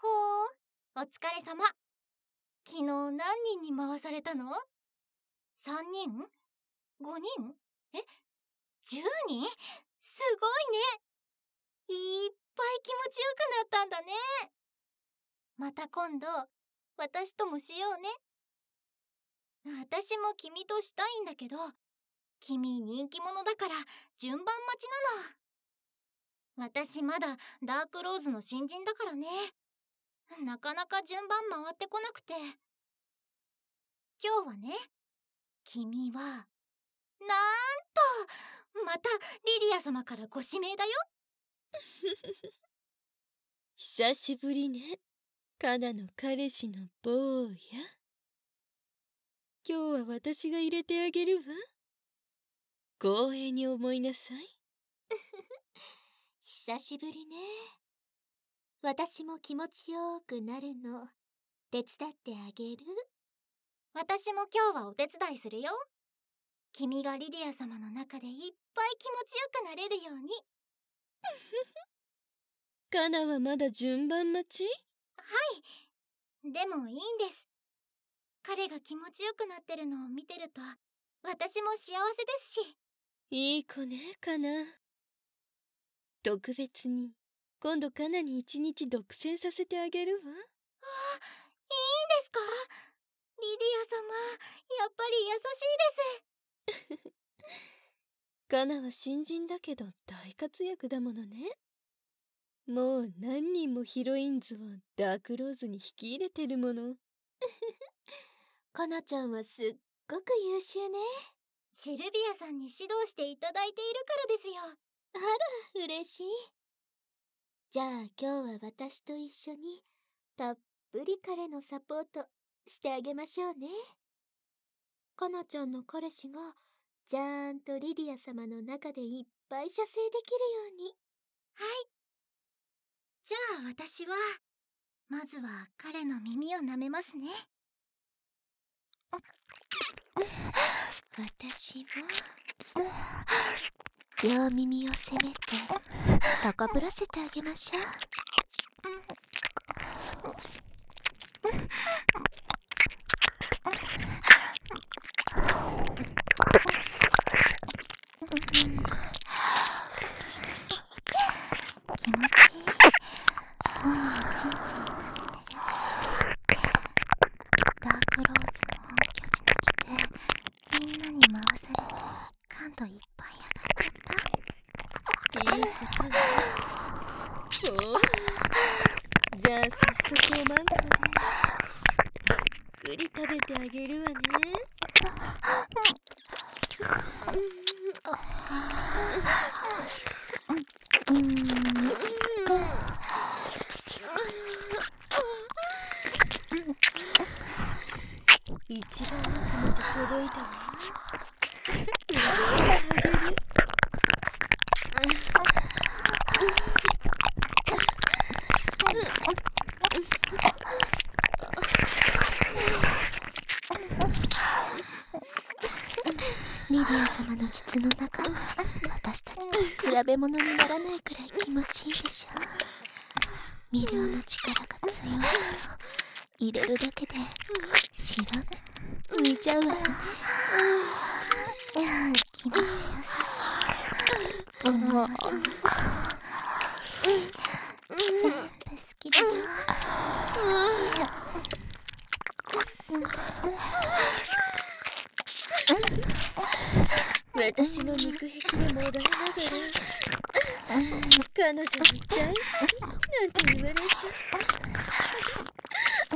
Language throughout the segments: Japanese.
ほー。お疲れ様。昨日何人に回されたの ?3 人 ?5 人？え ?10 人？すごいね。いっぱい気持ちよくなったんだね。また今度私ともしようね。私も君としたいんだけど君人気者だから順番待ちなの。私まだダークローズの新人だからね。なかなか順番回ってこなくて。今日はね君はなんとまたリディア様からご指名だよ。久しぶりね。カナの彼氏の坊や。今日は私が入れてあげるわ。光栄に思いなさい。久しぶりね私も気持ちよくなるの。手伝ってあげる。私も今日はお手伝いするよ。君がリディア様の中でいっぱい気持ちよくなれるように。カナはまだ順番待ち？はい。でもいいんです。彼が気持ちよくなってるのを見てると私も幸せですし。いい子ねカナ。特別に今度カナに一日独占させてあげるわ。あいいんですか？リディア様やっぱり優しいです。カナは新人だけど大活躍だものね。もう何人もヒロインズをダークローズに引き入れてるもの。かなちゃんはすっごく優秀ね。シルビアさんに指導していただいているからですよ。あら嬉しいじゃあ今日は私と一緒にたっぷり彼のサポートしてあげましょうね。かなちゃんの彼氏がちゃんとリディア様の中でいっぱい射精できるように。はい。じゃあ私はまずは彼の耳を舐めますね。私も両耳をせめて高ぶらせてあげましょう気持ちいいもうちんちんダークローズの本拠地に来てみんなに回されて感度いっぱい上がっちゃったいいことねそうじゃあ早速おまんこでゆっくり食べてあげるわね。一番奥まで届いたわあげるリディア様の膣の中私たちと比べ物にならないくらい気持ちいいでしょ魅了の力が強いから入れるだけで白目浮いちゃうわ。よね気持ちよさそう。全部好きだよ私の肉壁でもらいながら彼女に大好きなんて言わ。れちゃ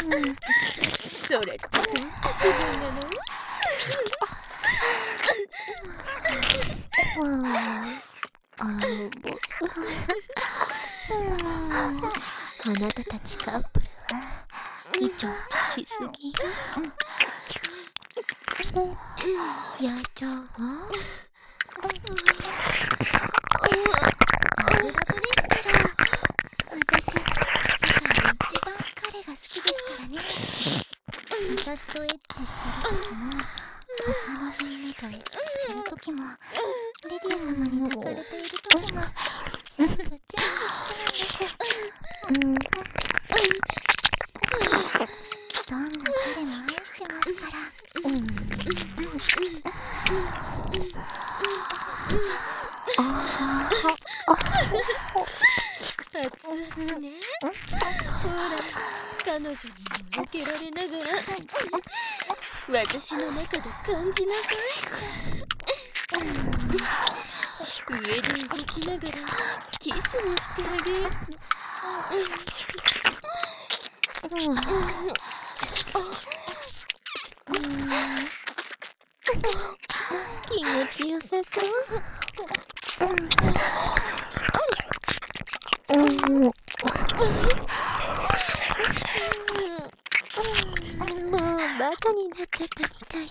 うそれってどんな気分なのあなたたちカップルはイチャしすぎやっちゃうわラブラブでしたら私世界で一番彼が好きですからね私とエッチしてる時も他のみんとエッチしてる時もリディア様に抱かれている時も全部全部好きなんですうん熱々ねほら彼女にも受けられながら私の中で感じなさい上で動きながらキスもしてあげる気持ちよさそうバカになっちゃったみたいに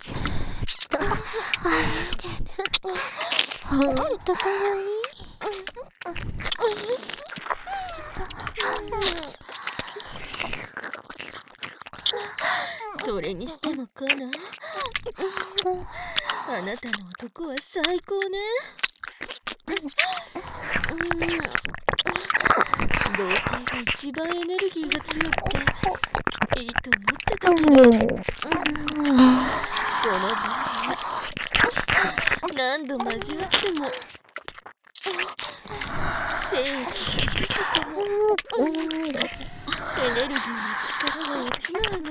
ずっと歩いてるほんとかわいいそれにしてもカナあなたの男は最高ね童貞が一番エネルギーが強くていいと思ってたけどこの場合何度交わっても精液が出ててもエネルギーの力が落ちないの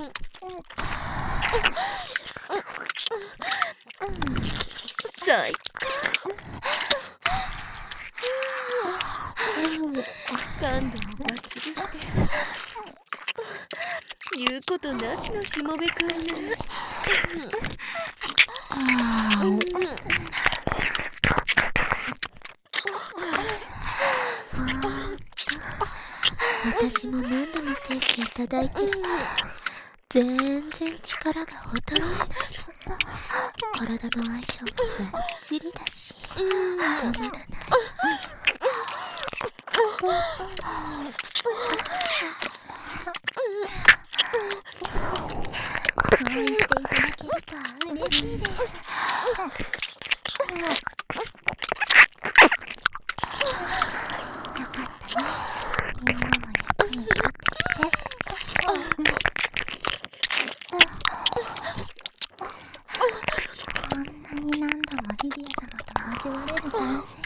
最感度もバッチリして言うことなしもべくんね私も何度も精子い。ただい。てるけど全然力が衰えない。体の相性もバッチリだしたまらない。そう言っていただけると嬉しいですよかったねみんなも役に立ってきてこんなに何度もリリア様と交われる男性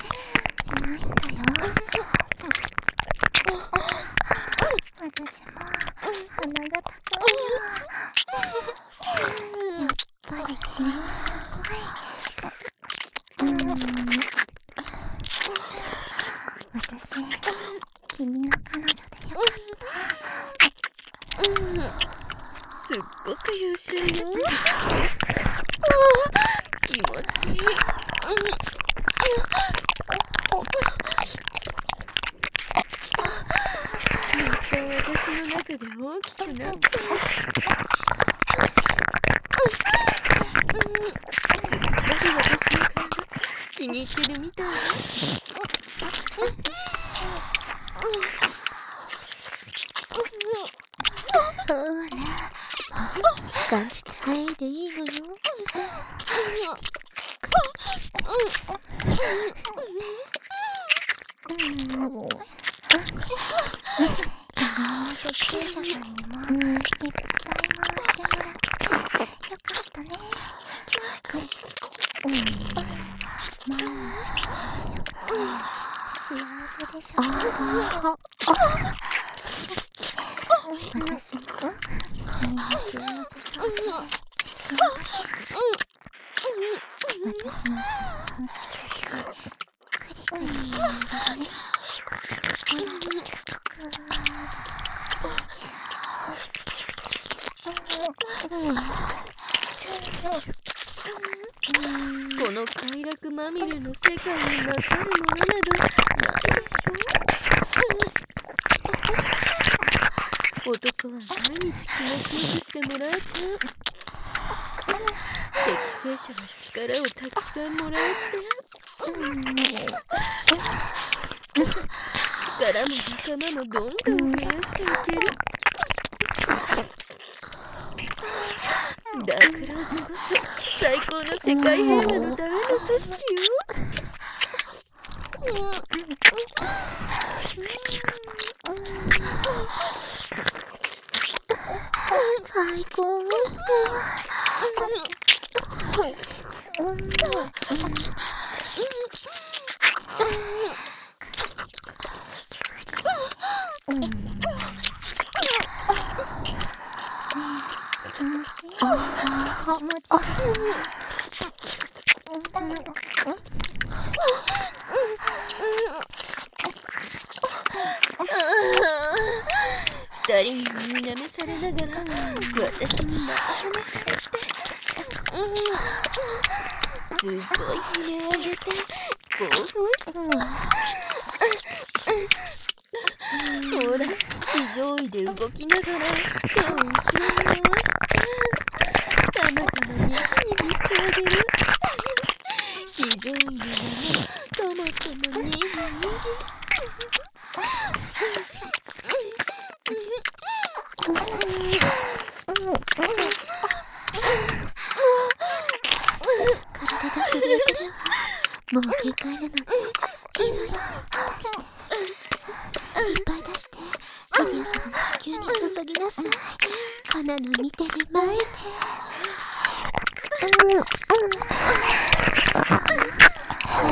いないんだよ私も鼻が高いよやっぱり君はすごいうん私君の彼女でよかったすっごく優秀よ気持ちいいまた私の中で大きくなってすっごく私の体気に入ってるみたいほら感じた範囲でいいのよ救者さんにもいっぱい回してもらってよかったねうん毎日気持ちよくて幸せでしょ私も君が幸せそうで幸せ私もちょんちくくりくりしながらねほらこの快楽まみれの世界に勝るものなどないでしょ男は毎日気持ちよくしてもらえて適正者は力をたくさんもらえて。力も仲間もどんどん増やしていけるダークローズこそ最高。の世界平和のための組織よ最高気持ち二人に舐めされながら私にも舐めされて。すごい悲鳴を上げて興奮したほら非常位で動きながら。手を後ろに回してたまたまニキニキしてあげる非常位でもたまたまニキニキ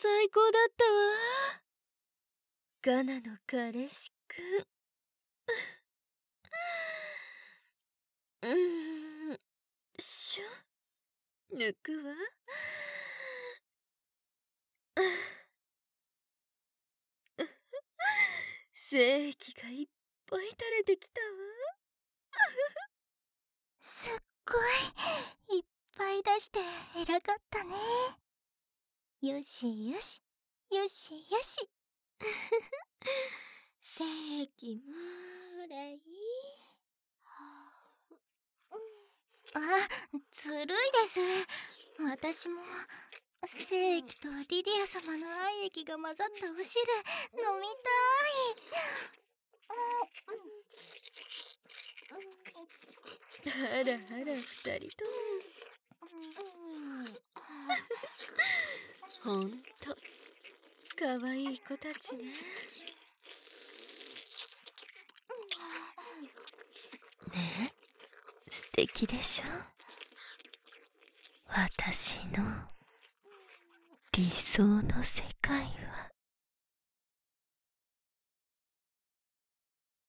最高だったわガナの彼氏くんうーんしょ抜くわ？精液がいっぱい垂れてきたわ。すっごいいっぱい出して偉かったね。よしよしよしよし。正義もらい。あずるいです。私も精液とリディア様の愛液が混ざったお汁飲みあらあら二人とも。ほん。とかわいい子たちね。ねえ。素敵でしょ？私の理想の世界は。